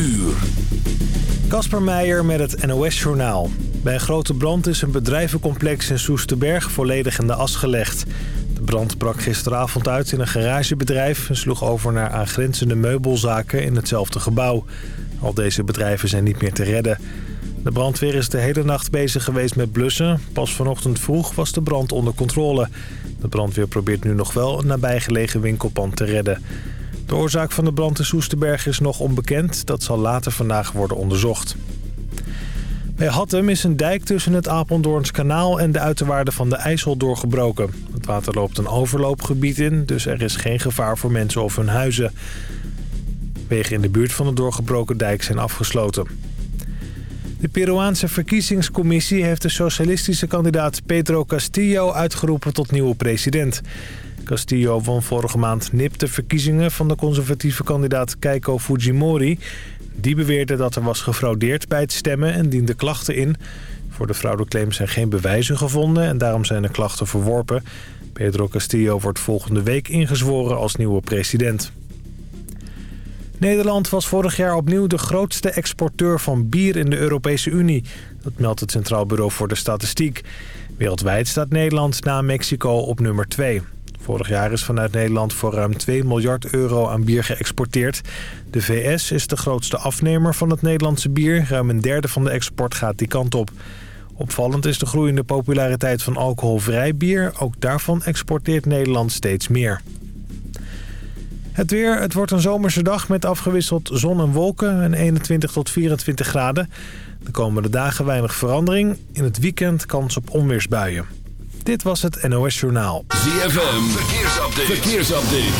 uur. Kasper Meijer met het NOS-journaal. Bij een grote brand is een bedrijvencomplex in Soesterberg volledig in de as gelegd. De brand brak gisteravond uit in een garagebedrijf... en sloeg over naar aangrenzende meubelzaken in hetzelfde gebouw. Al deze bedrijven zijn niet meer te redden. De brandweer is de hele nacht bezig geweest met blussen. Pas vanochtend vroeg was de brand onder controle. De brandweer probeert nu nog wel een nabijgelegen winkelpand te redden. De oorzaak van de brand in Soesterberg is nog onbekend. Dat zal later vandaag worden onderzocht. Bij Hattem is een dijk tussen het Apeldoorns kanaal en de uiterwaarden van de IJssel doorgebroken. Het water loopt een overloopgebied in, dus er is geen gevaar voor mensen of hun huizen. Wegen in de buurt van de doorgebroken dijk zijn afgesloten. De Peruaanse verkiezingscommissie heeft de socialistische kandidaat Pedro Castillo uitgeroepen tot nieuwe president. Castillo won vorige maand nipte verkiezingen van de conservatieve kandidaat Keiko Fujimori. Die beweerde dat er was gefraudeerd bij het stemmen en diende klachten in. Voor de fraudeclaims zijn geen bewijzen gevonden en daarom zijn de klachten verworpen. Pedro Castillo wordt volgende week ingezworen als nieuwe president. Nederland was vorig jaar opnieuw de grootste exporteur van bier in de Europese Unie. Dat meldt het Centraal Bureau voor de Statistiek. Wereldwijd staat Nederland na Mexico op nummer 2. Vorig jaar is vanuit Nederland voor ruim 2 miljard euro aan bier geëxporteerd. De VS is de grootste afnemer van het Nederlandse bier. Ruim een derde van de export gaat die kant op. Opvallend is de groeiende populariteit van alcoholvrij bier. Ook daarvan exporteert Nederland steeds meer. Het weer, het wordt een zomerse dag met afgewisseld zon en wolken en 21 tot 24 graden. De komende dagen weinig verandering. In het weekend kans op onweersbuien. Dit was het NOS Journaal. ZFM, verkeersupdate. verkeersupdate.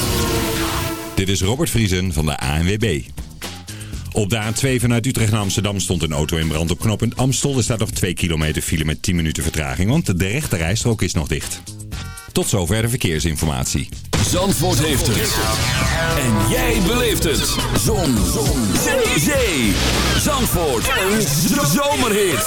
Dit is Robert Vriesen van de ANWB. Op de A2 vanuit Utrecht naar Amsterdam stond een auto in brand op knooppunt Amstel. Er staat nog 2 kilometer file met 10 minuten vertraging, want de rechte rijstrook is nog dicht. Tot zover de verkeersinformatie. Zandvoort heeft het. En jij beleeft het. Zon. Zon. Zee. Zandvoort. Een zomerhit.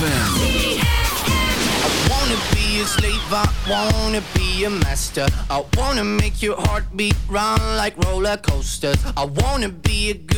I wanna be a slave, I wanna be a master. I wanna make your heartbeat run like roller coasters. I wanna be a good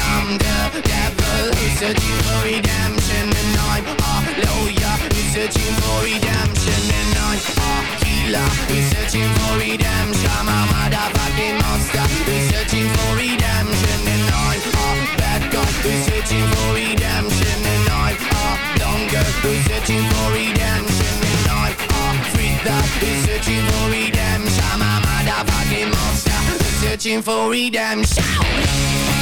I'm the devil. Who's searching for redemption And I'm a lawyer. Who's searching for redemption And I'm a healer. Who's searching for redemption. I'm a motherfucking monster. Who's searching for redemption And I'm a bad guy. Who's searching for redemption And I'm a longer who's searching for redemption And I'm a freak that who's searching for redemption. I'm a motherfucking monster. Who's searching for redemption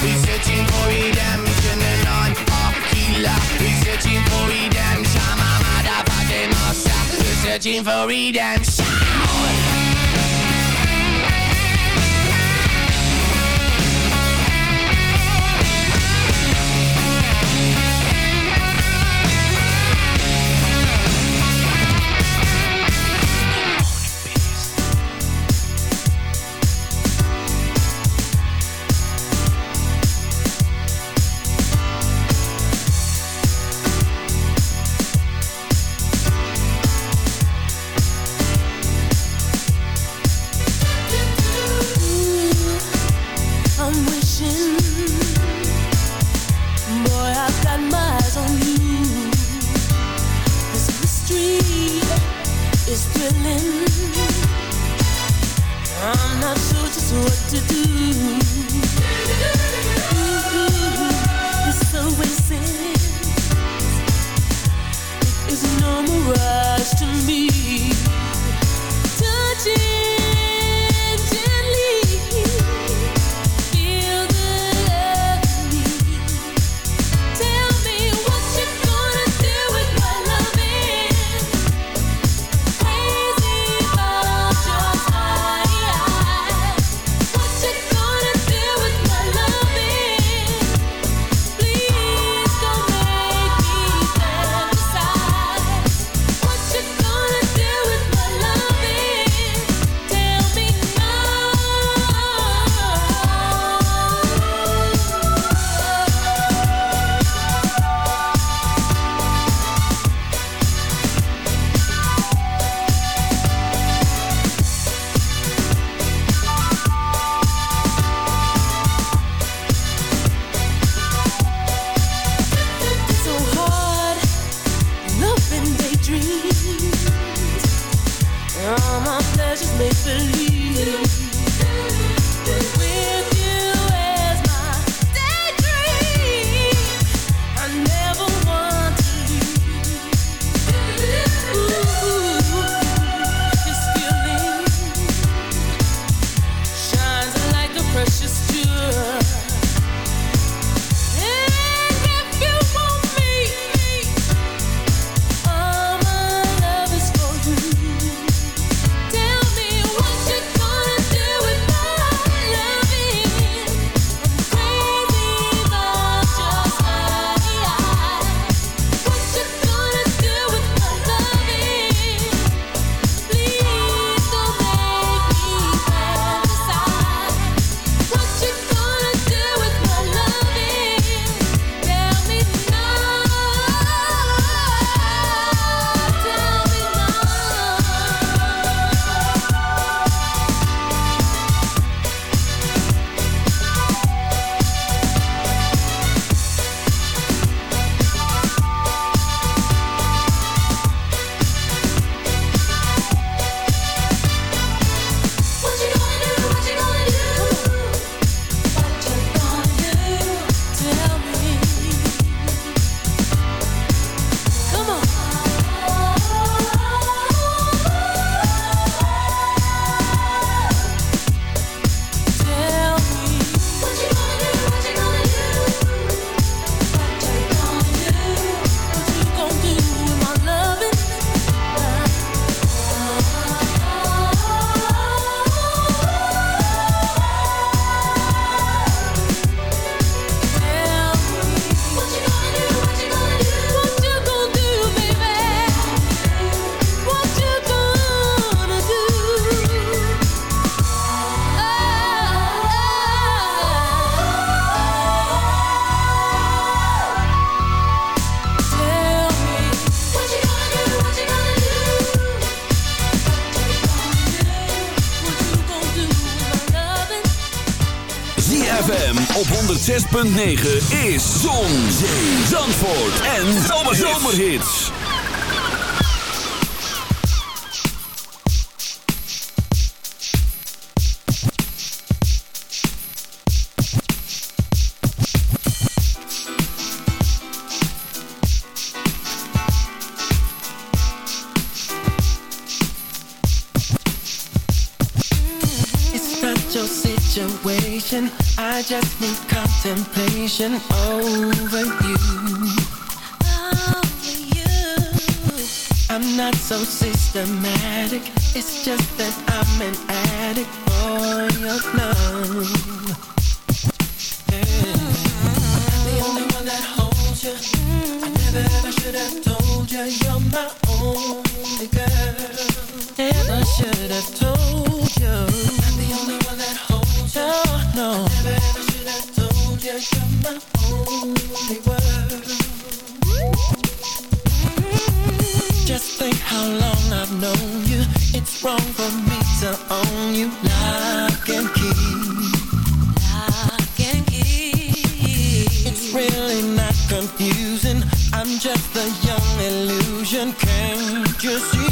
He's searching for redemption and I'm a killer. He's searching for redemption. I'm My motherfucking monster. He's searching for redemption. 106.9 is Zon, Zee, Zandvoort en Zomerhits. It's not your situation. I just need over you. Over you. I'm not so systematic. It's just that I'm an addict for your love. Yeah. The only one that holds you. I never ever should have told you you're my I'm just a young illusion. Can't you see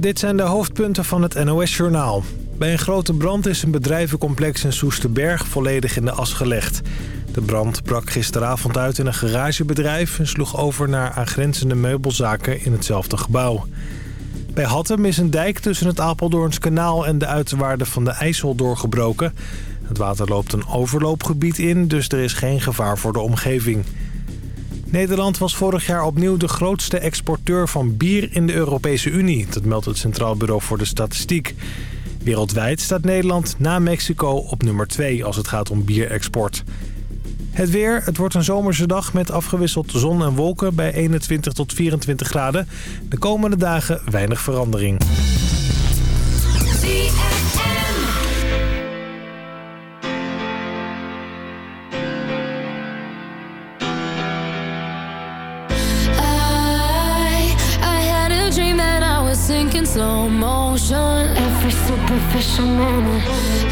Dit zijn de hoofdpunten van het NOS-journaal. Bij een grote brand is een bedrijvencomplex in Soesterberg volledig in de as gelegd. De brand brak gisteravond uit in een garagebedrijf... en sloeg over naar aangrenzende meubelzaken in hetzelfde gebouw. Bij Hattem is een dijk tussen het Apeldoorns kanaal en de uiterwaarden van de IJssel doorgebroken. Het water loopt een overloopgebied in, dus er is geen gevaar voor de omgeving. Nederland was vorig jaar opnieuw de grootste exporteur van bier in de Europese Unie. Dat meldt het Centraal Bureau voor de Statistiek. Wereldwijd staat Nederland na Mexico op nummer 2 als het gaat om bierexport. Het weer, het wordt een zomerse dag met afgewisseld zon en wolken bij 21 tot 24 graden. De komende dagen weinig verandering. slow motion. Every superficial moment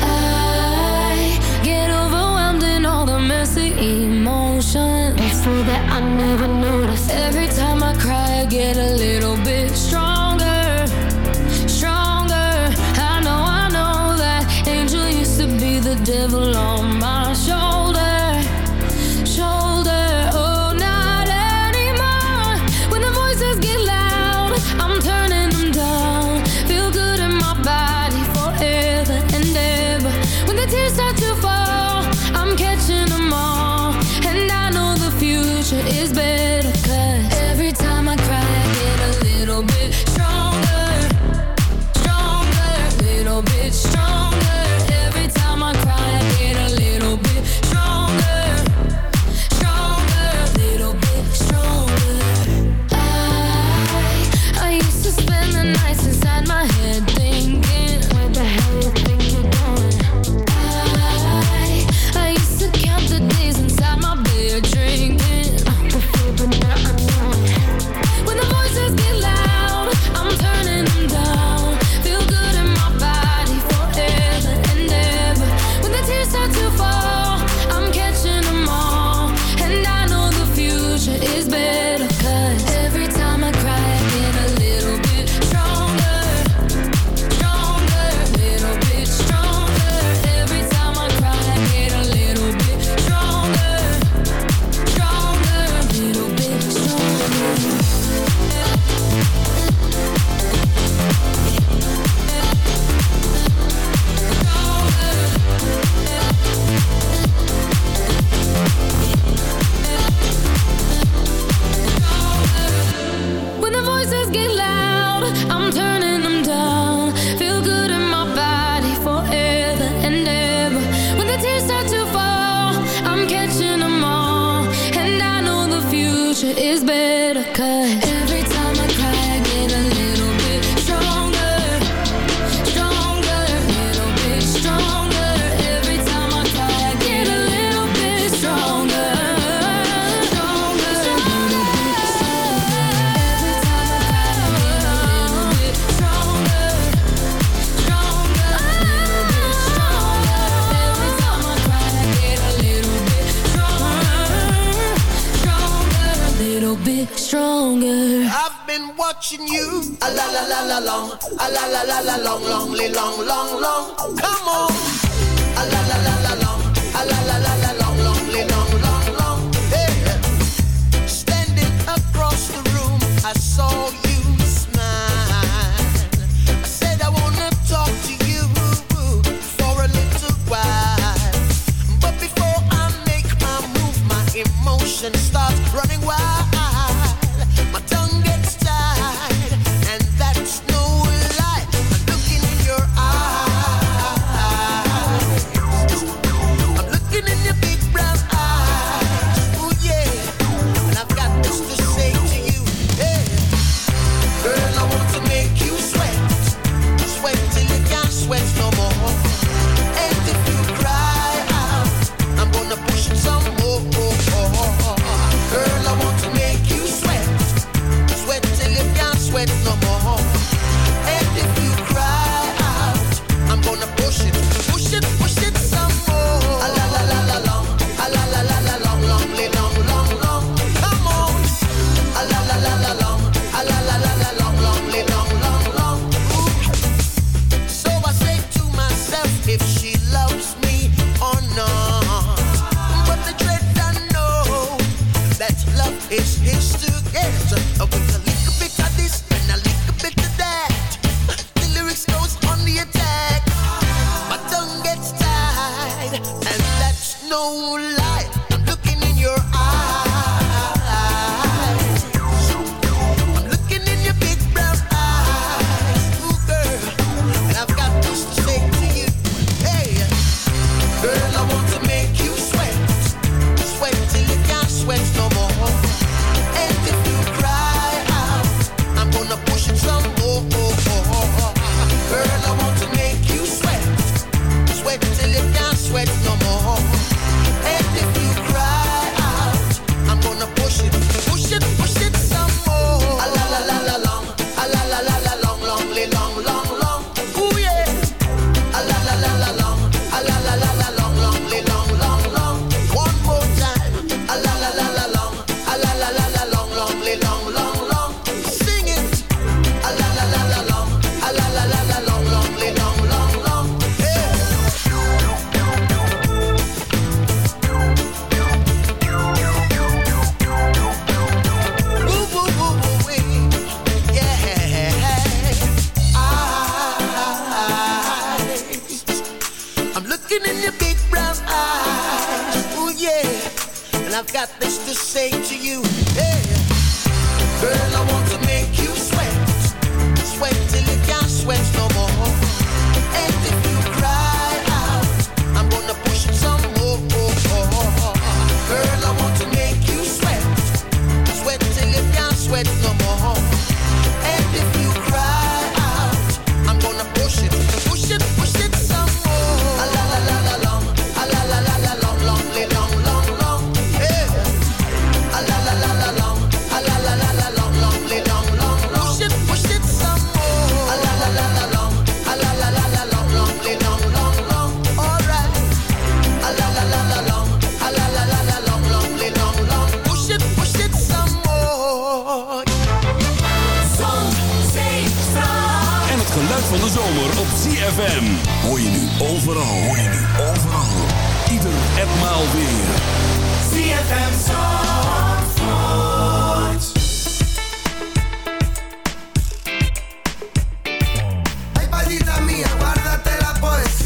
I get overwhelmed in all the messy emotions. It's so that I never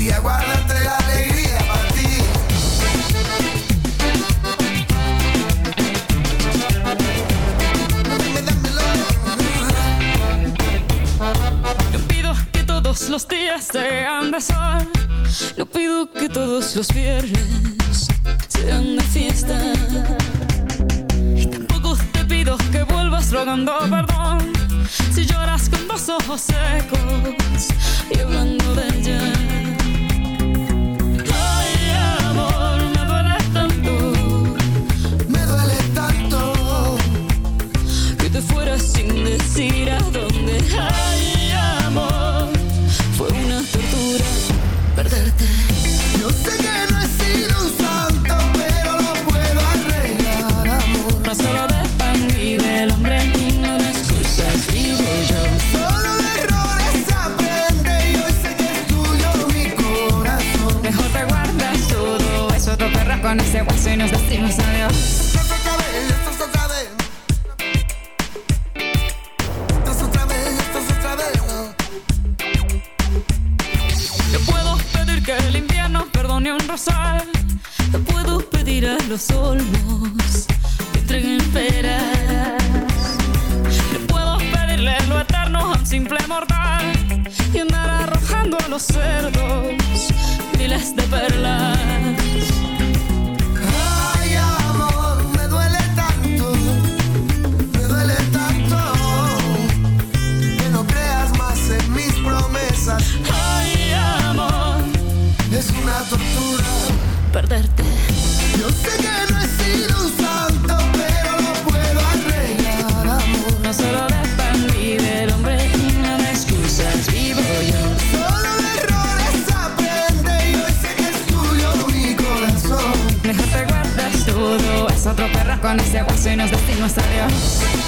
día, guárdate la alegría para ti. Yo pido que todos los días sean de sol. No pido que todos los viernes sean de fiesta. Y tampoco te pido que vuelvas rogando perdón. Si lloras con los ojos secos y hablando de ella. sin decir a dónde hay amor. Fue una tortura perderte. Yo sé que no he sido un santo, pero lo puedo arreglar, amor. No solo de pan vive el hombre, no de excusas vivo yo. Solo de errores aprende y hoy sé que es tuyo mi corazón. Mejor te guardas todo eso, te perras con ese hueso y nos decimos adiós. soy nos destinos, adiós.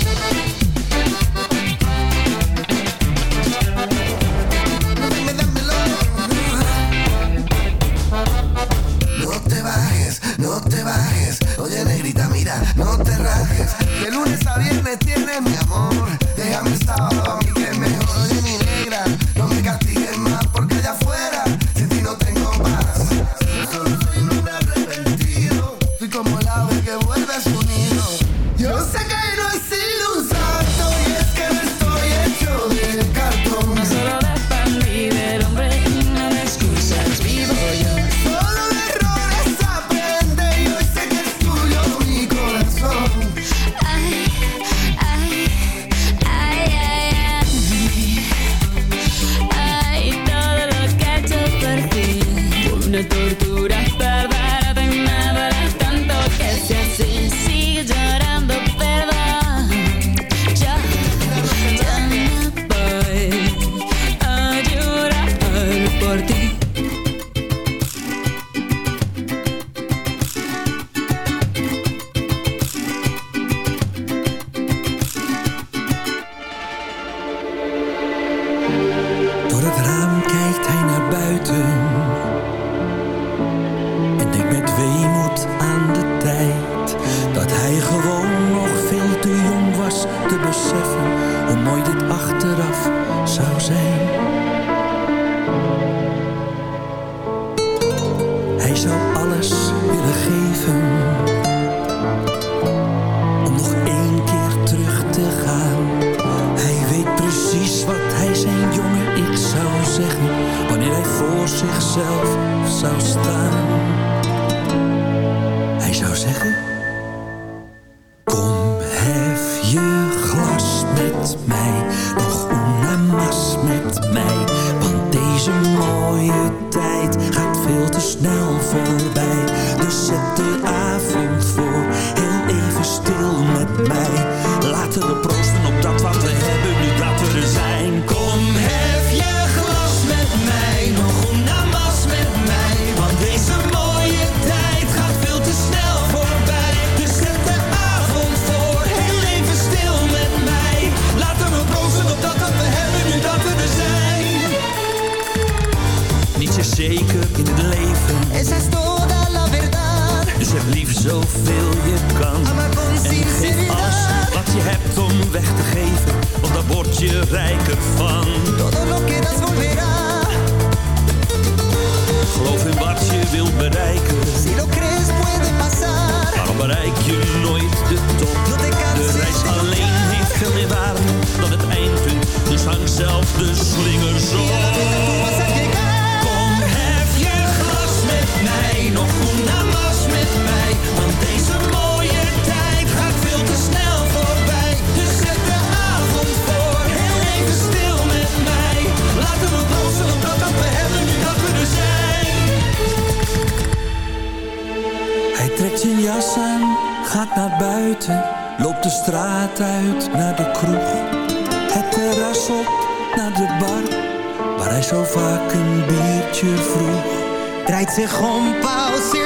Loop de straat uit naar de kroeg, het terras op naar de bar, waar hij zo vaak een biertje vroeg. Draait zich om, pauzeert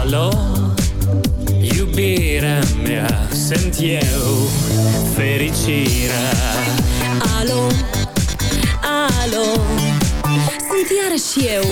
Allo, iubirea mea, sunt eu fericirea Alo, alo, sunt iarăși eu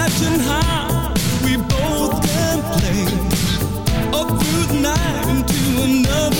Imagine how we both can play up through the night into another.